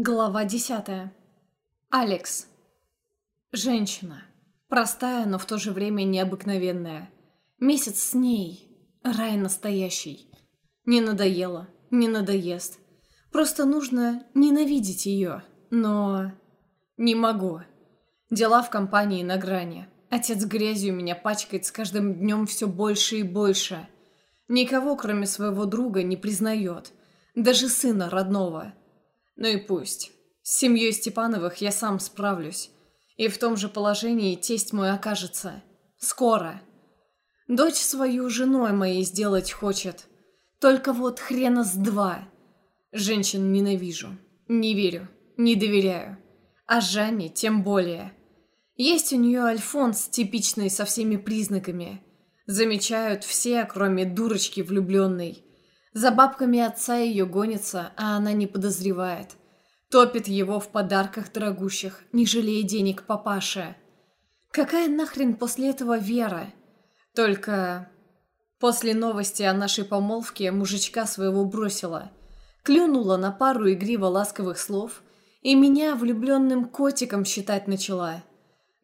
Глава десятая. Алекс. Женщина. Простая, но в то же время необыкновенная. Месяц с ней. Рай настоящий. Не надоело, не надоест. Просто нужно ненавидеть ее. Но... Не могу. Дела в компании на грани. Отец грязью меня пачкает с каждым днем все больше и больше. Никого, кроме своего друга, не признает. Даже сына родного. Ну и пусть. С семьей Степановых я сам справлюсь. И в том же положении тесть мой окажется. Скоро. Дочь свою женой моей сделать хочет. Только вот хрена с два. Женщин ненавижу. Не верю. Не доверяю. А Жанне тем более. Есть у нее Альфонс, типичный со всеми признаками. Замечают все, кроме дурочки влюбленной. За бабками отца ее гонится, а она не подозревает. Топит его в подарках дорогущих, не жалея денег папаше. Какая нахрен после этого Вера? Только... После новости о нашей помолвке мужичка своего бросила. Клюнула на пару игриво ласковых слов и меня влюбленным котиком считать начала.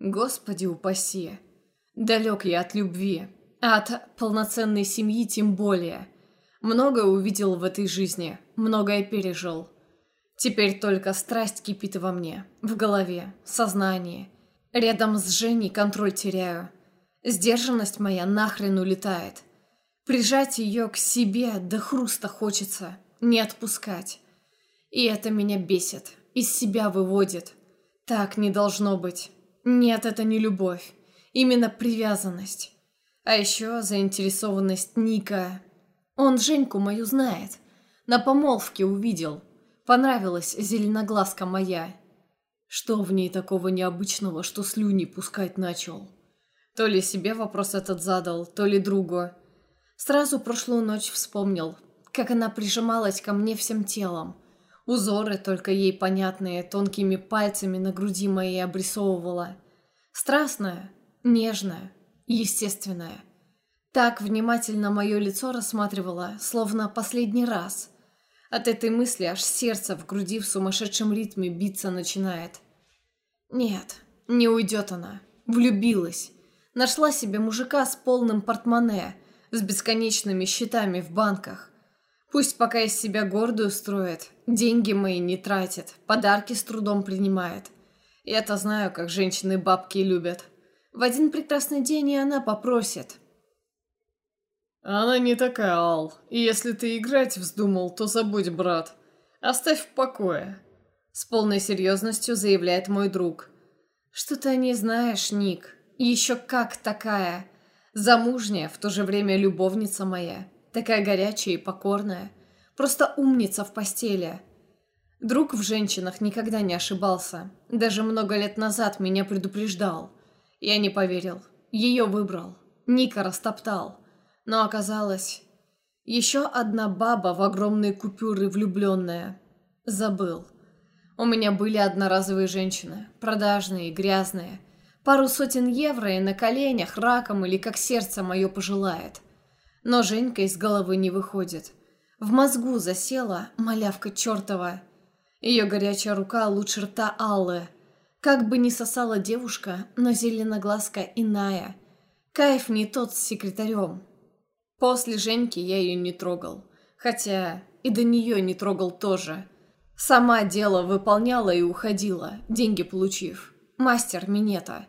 Господи упаси. Далек я от любви, а от полноценной семьи тем более. Многое увидел в этой жизни, многое пережил. Теперь только страсть кипит во мне, в голове, сознании. Рядом с Женей контроль теряю. Сдержанность моя нахрен улетает. Прижать ее к себе до хруста хочется, не отпускать. И это меня бесит, из себя выводит. Так не должно быть. Нет, это не любовь. Именно привязанность. А еще заинтересованность Ника он Женьку мою знает. На помолвке увидел. Понравилась зеленоглазка моя. Что в ней такого необычного, что слюни пускать начал? То ли себе вопрос этот задал, то ли другу. Сразу прошлую ночь вспомнил, как она прижималась ко мне всем телом. Узоры, только ей понятные, тонкими пальцами на груди моей обрисовывала. Страстная, нежная, естественная. Так внимательно мое лицо рассматривала, словно последний раз. От этой мысли аж сердце в груди в сумасшедшем ритме биться начинает. Нет, не уйдет она. Влюбилась. Нашла себе мужика с полным портмоне, с бесконечными счетами в банках. Пусть пока из себя гордую строит, деньги мои не тратит, подарки с трудом принимает. Я-то знаю, как женщины бабки любят. В один прекрасный день и она попросит – «Она не такая, Ал. И если ты играть вздумал, то забудь, брат. Оставь в покое», — с полной серьезностью заявляет мой друг. «Что ты не знаешь, Ник? Еще как такая. Замужняя, в то же время любовница моя. Такая горячая и покорная. Просто умница в постели». Друг в женщинах никогда не ошибался. Даже много лет назад меня предупреждал. Я не поверил. Ее выбрал. Ника растоптал. Но оказалось, еще одна баба в огромные купюры влюбленная. Забыл. У меня были одноразовые женщины, продажные, грязные. Пару сотен евро и на коленях, раком или как сердце мое пожелает. Но Женька из головы не выходит. В мозгу засела малявка чертова. Ее горячая рука лучше рта Аллы. Как бы ни сосала девушка, но зеленоглазка иная. Кайф не тот с секретарем. После Женьки я ее не трогал. Хотя и до нее не трогал тоже. Сама дело выполняла и уходила, деньги получив. Мастер минета.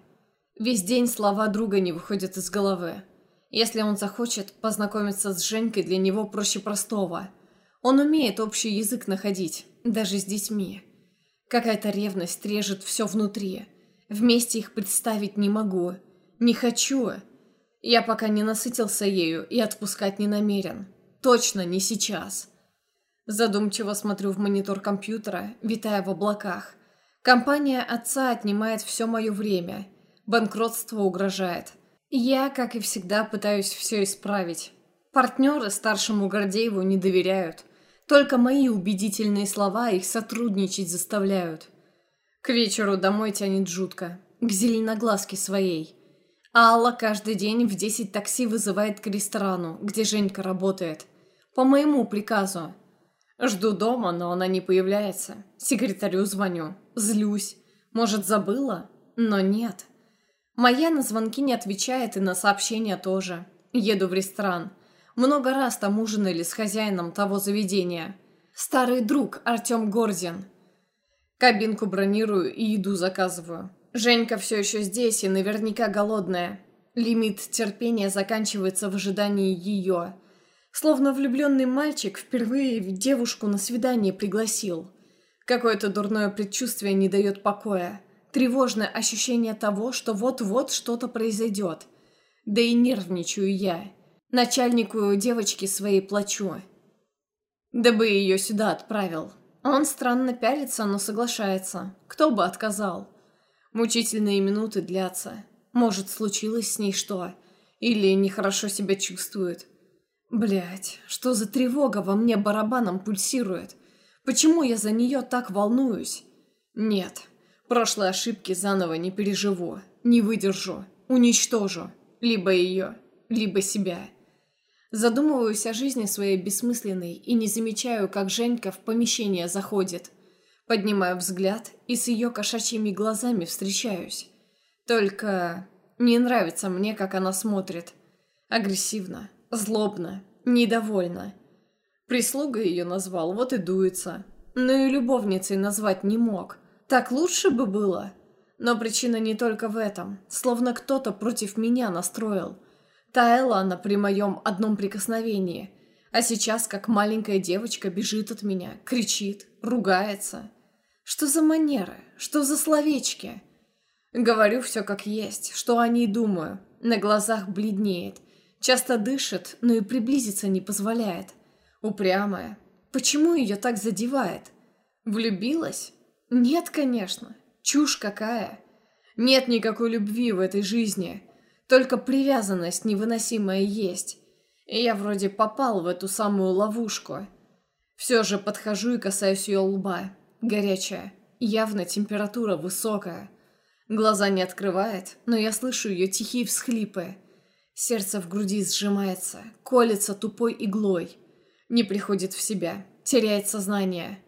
Весь день слова друга не выходят из головы. Если он захочет познакомиться с Женькой, для него проще простого. Он умеет общий язык находить, даже с детьми. Какая-то ревность режет все внутри. Вместе их представить не могу. Не хочу. Я пока не насытился ею и отпускать не намерен. Точно не сейчас. Задумчиво смотрю в монитор компьютера, витая в облаках. Компания отца отнимает все мое время. Банкротство угрожает. Я, как и всегда, пытаюсь все исправить. Партнеры старшему Гордееву не доверяют. Только мои убедительные слова их сотрудничать заставляют. К вечеру домой тянет жутко. К зеленоглазке своей. Алла каждый день в 10 такси вызывает к ресторану, где Женька работает. По моему приказу. Жду дома, но она не появляется. Секретарю звоню. Злюсь. Может, забыла? Но нет. Моя на звонки не отвечает и на сообщения тоже. Еду в ресторан. Много раз там ужинали с хозяином того заведения. Старый друг Артем Горзин. Кабинку бронирую и еду заказываю. Женька все еще здесь и наверняка голодная. Лимит терпения заканчивается в ожидании ее. Словно влюбленный мальчик впервые девушку на свидание пригласил. Какое-то дурное предчувствие не дает покоя. Тревожное ощущение того, что вот-вот что-то произойдет. Да и нервничаю я. Начальнику девочки своей плачу. Да бы ее сюда отправил. Он странно пялится, но соглашается. Кто бы отказал? Мучительные минуты длятся. Может, случилось с ней что? Или нехорошо себя чувствует? Блять, что за тревога во мне барабаном пульсирует? Почему я за нее так волнуюсь? Нет, прошлые ошибки заново не переживу, не выдержу, уничтожу. Либо ее, либо себя. Задумываюсь о жизни своей бессмысленной и не замечаю, как Женька в помещение заходит. Поднимаю взгляд и с ее кошачьими глазами встречаюсь. Только не нравится мне, как она смотрит. Агрессивно, злобно, недовольно. Прислуга ее назвал, вот и дуется. Но и любовницей назвать не мог. Так лучше бы было. Но причина не только в этом. Словно кто-то против меня настроил. Таяла она при моем одном прикосновении. А сейчас, как маленькая девочка, бежит от меня, кричит, ругается. Что за манеры? Что за словечки? Говорю все как есть, что о ней думаю. На глазах бледнеет. Часто дышит, но и приблизиться не позволяет. Упрямая. Почему ее так задевает? Влюбилась? Нет, конечно. Чушь какая. Нет никакой любви в этой жизни. Только привязанность невыносимая есть. И я вроде попал в эту самую ловушку. Все же подхожу и касаюсь ее лба. Горячая. Явно температура высокая. Глаза не открывает, но я слышу ее тихие всхлипы. Сердце в груди сжимается, колется тупой иглой. Не приходит в себя, теряет сознание.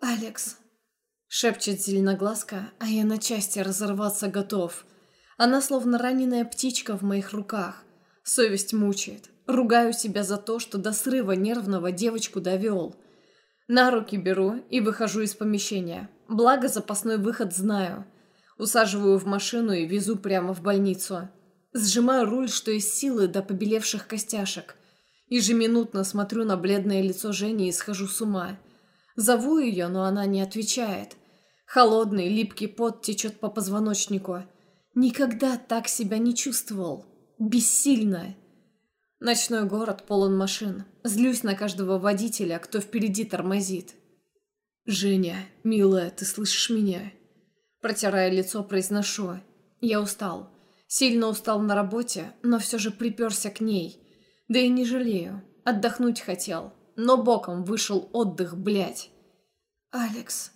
«Алекс», — шепчет зеленоглазка, а я на части разорваться готов. Она словно раненая птичка в моих руках. Совесть мучает. Ругаю себя за то, что до срыва нервного девочку довел. На руки беру и выхожу из помещения. Благо запасной выход знаю — Усаживаю в машину и везу прямо в больницу. Сжимаю руль, что из силы до побелевших костяшек. Ежеминутно смотрю на бледное лицо Жени и схожу с ума. Зову ее, но она не отвечает. Холодный, липкий пот течет по позвоночнику. Никогда так себя не чувствовал. Бессильно. Ночной город полон машин. Злюсь на каждого водителя, кто впереди тормозит. «Женя, милая, ты слышишь меня?» Протирая лицо, произношу. Я устал. Сильно устал на работе, но все же приперся к ней. Да и не жалею. Отдохнуть хотел. Но боком вышел отдых, блядь. «Алекс».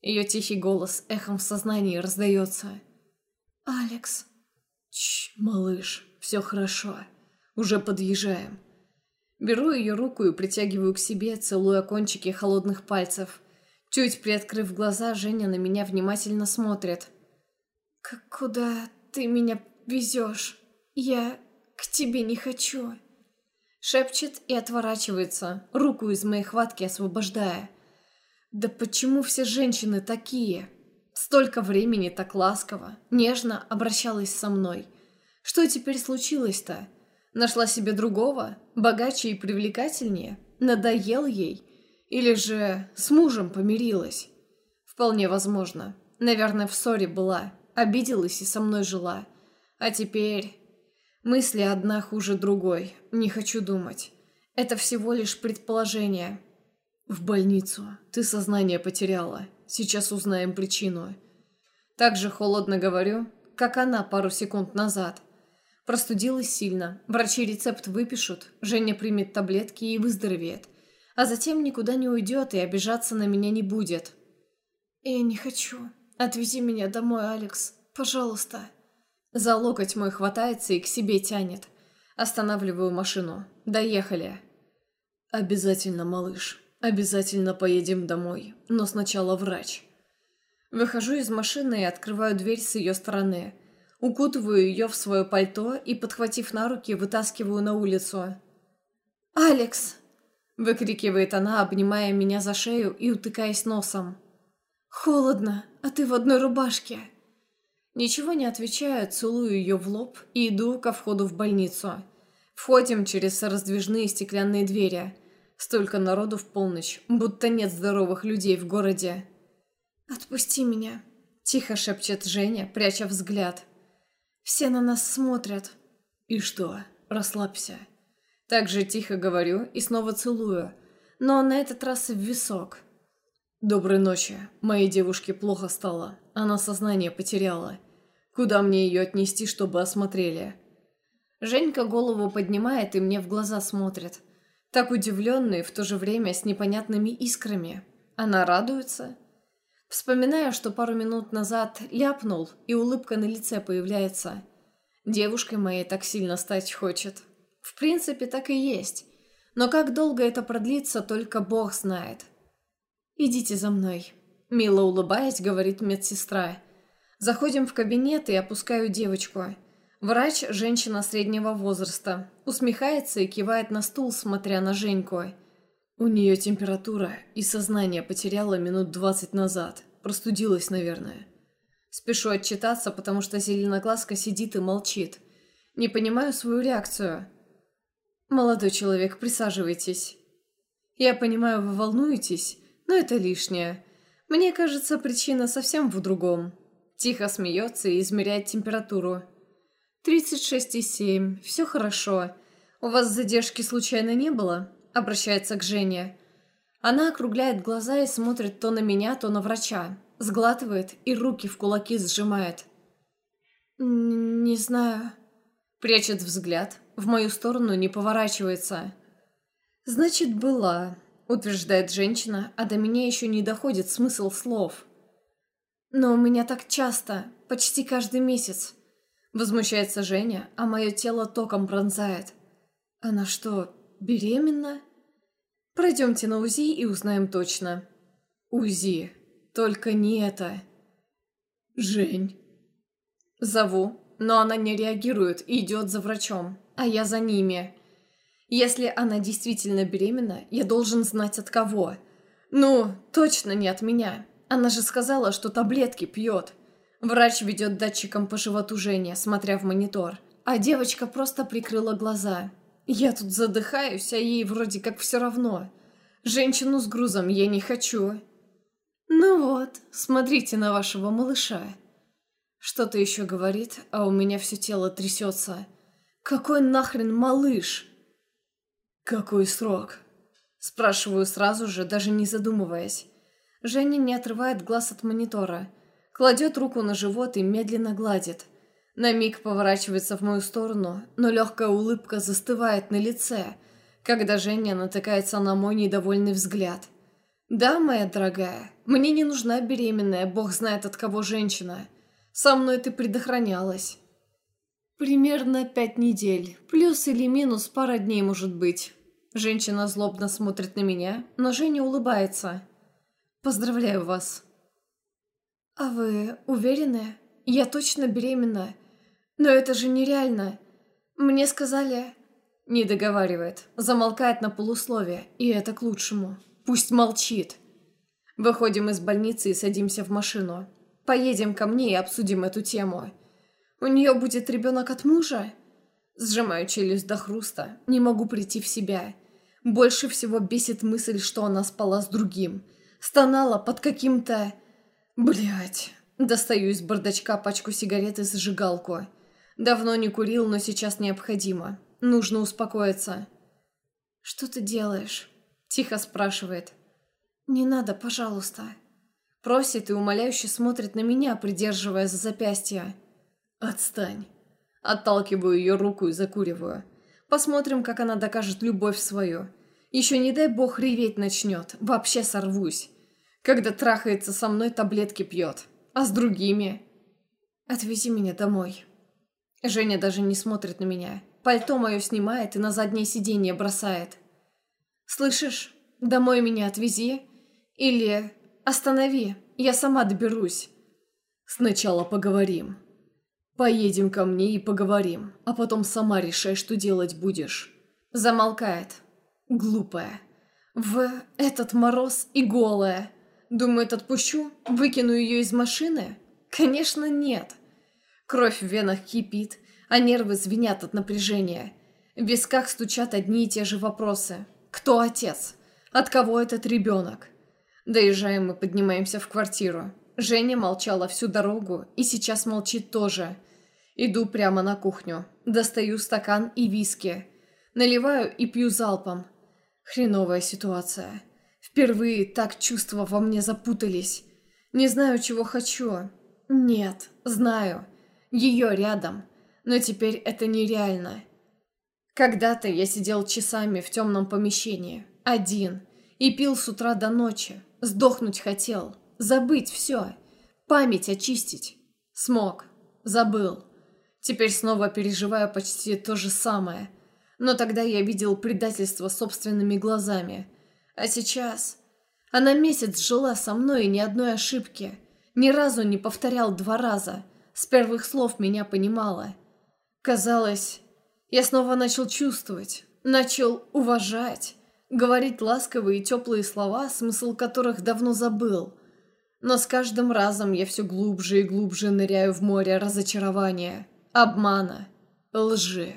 Ее тихий голос эхом в сознании раздается. «Алекс». Чш, малыш, все хорошо. Уже подъезжаем. Беру ее руку и притягиваю к себе, целуя кончики холодных пальцев. Чуть приоткрыв глаза, Женя на меня внимательно смотрит. «Как куда ты меня везешь? Я к тебе не хочу». Шепчет и отворачивается, руку из моей хватки освобождая. «Да почему все женщины такие?» Столько времени так ласково, нежно обращалась со мной. Что теперь случилось-то? Нашла себе другого, богаче и привлекательнее? Надоел ей? Или же с мужем помирилась? Вполне возможно. Наверное, в ссоре была. Обиделась и со мной жила. А теперь... Мысли одна хуже другой. Не хочу думать. Это всего лишь предположение. В больницу. Ты сознание потеряла. Сейчас узнаем причину. Так же холодно говорю, как она пару секунд назад. Простудилась сильно. Врачи рецепт выпишут. Женя примет таблетки и выздоровеет а затем никуда не уйдет и обижаться на меня не будет. «Я не хочу. Отвези меня домой, Алекс. Пожалуйста». За локоть мой хватается и к себе тянет. Останавливаю машину. Доехали. «Обязательно, малыш. Обязательно поедем домой, но сначала врач. Выхожу из машины и открываю дверь с ее стороны. Укутываю ее в свое пальто и, подхватив на руки, вытаскиваю на улицу. «Алекс!» – выкрикивает она, обнимая меня за шею и утыкаясь носом. «Холодно, а ты в одной рубашке!» Ничего не отвечаю, целую ее в лоб и иду ко входу в больницу. Входим через раздвижные стеклянные двери. Столько народу в полночь, будто нет здоровых людей в городе. «Отпусти меня», — тихо шепчет Женя, пряча взгляд. «Все на нас смотрят». «И что? Расслабься». Так же тихо говорю и снова целую, но на этот раз в висок. «Доброй ночи. Моей девушке плохо стало. Она сознание потеряла. Куда мне ее отнести, чтобы осмотрели?» Женька голову поднимает и мне в глаза смотрит. Так удивленный, в то же время с непонятными искрами. Она радуется. Вспоминаю, что пару минут назад ляпнул, и улыбка на лице появляется. Девушкой моей так сильно стать хочет. В принципе, так и есть. Но как долго это продлится, только Бог знает. «Идите за мной», — мило улыбаясь, говорит медсестра. Заходим в кабинет и опускаю девочку. Врач – женщина среднего возраста. Усмехается и кивает на стул, смотря на Женьку. У нее температура и сознание потеряла минут двадцать назад. Простудилась, наверное. Спешу отчитаться, потому что зеленоглазка сидит и молчит. Не понимаю свою реакцию. «Молодой человек, присаживайтесь». «Я понимаю, вы волнуетесь, но это лишнее. Мне кажется, причина совсем в другом». Тихо смеется и измеряет температуру. «Тридцать шесть и семь. Все хорошо. У вас задержки случайно не было?» Обращается к Жене. Она округляет глаза и смотрит то на меня, то на врача. Сглатывает и руки в кулаки сжимает. «Не знаю». Прячет взгляд. В мою сторону не поворачивается. «Значит, была», — утверждает женщина, а до меня еще не доходит смысл слов. «Но у меня так часто, почти каждый месяц». Возмущается Женя, а мое тело током пронзает. «Она что, беременна?» «Пройдемте на УЗИ и узнаем точно». «УЗИ. Только не это». «Жень». Зову, но она не реагирует и идет за врачом, а я за ними. Если она действительно беременна, я должен знать от кого. Ну, точно не от меня. Она же сказала, что таблетки пьет. Врач ведет датчиком по животу Женя, смотря в монитор. А девочка просто прикрыла глаза. Я тут задыхаюсь, а ей вроде как все равно. Женщину с грузом я не хочу. Ну вот, смотрите на вашего малыша. Что-то еще говорит, а у меня все тело трясется. Какой нахрен малыш? Какой срок? Спрашиваю сразу же, даже не задумываясь. Женя не отрывает глаз от монитора. Кладет руку на живот и медленно гладит. На миг поворачивается в мою сторону, но легкая улыбка застывает на лице, когда Женя натыкается на мой недовольный взгляд. «Да, моя дорогая, мне не нужна беременная, бог знает от кого женщина. Со мной ты предохранялась. Примерно пять недель. Плюс или минус пара дней, может быть. Женщина злобно смотрит на меня, но Женя улыбается. Поздравляю вас. А вы уверены? Я точно беременна. Но это же нереально. Мне сказали... Не договаривает, замолкает на полусловие, и это к лучшему. Пусть молчит. Выходим из больницы и садимся в машину. Поедем ко мне и обсудим эту тему. У нее будет ребенок от мужа? Сжимаю челюсть до хруста. Не могу прийти в себя. Больше всего бесит мысль, что она спала с другим. Стонала под каким-то... Блять. Достаю из бардачка пачку сигарет и зажигалку. Давно не курил, но сейчас необходимо. Нужно успокоиться. «Что ты делаешь?» Тихо спрашивает. «Не надо, пожалуйста». Просит и умоляюще смотрит на меня, придерживая за запястье. «Отстань». Отталкиваю ее руку и закуриваю. Посмотрим, как она докажет любовь свою. Еще не дай бог реветь начнет. Вообще сорвусь. Когда трахается со мной, таблетки пьет. А с другими? Отвези меня домой. Женя даже не смотрит на меня. Пальто мое снимает и на заднее сиденье бросает. «Слышишь? домой меня отвези. Или останови, я сама доберусь. Сначала поговорим. Поедем ко мне и поговорим, а потом сама решай, что делать будешь. Замолкает. Глупая. В этот мороз и голая. Думает, отпущу? Выкину ее из машины? Конечно, нет. Кровь в венах кипит, а нервы звенят от напряжения. В висках стучат одни и те же вопросы. Кто отец? От кого этот ребенок? Доезжаем мы, поднимаемся в квартиру. Женя молчала всю дорогу и сейчас молчит тоже. Иду прямо на кухню. Достаю стакан и виски. Наливаю и пью залпом. Хреновая ситуация. Впервые так чувства во мне запутались. Не знаю, чего хочу. Нет, знаю. Ее рядом. Но теперь это нереально. Когда-то я сидел часами в темном помещении. Один. И пил с утра до ночи. Сдохнуть хотел. Забыть все. Память очистить. Смог. Забыл. Теперь снова переживаю почти то же самое. Но тогда я видел предательство собственными глазами. А сейчас... Она месяц жила со мной и ни одной ошибки. Ни разу не повторял два раза. С первых слов меня понимала. Казалось, я снова начал чувствовать, начал уважать, говорить ласковые и теплые слова, смысл которых давно забыл. Но с каждым разом я все глубже и глубже ныряю в море разочарования, обмана, лжи.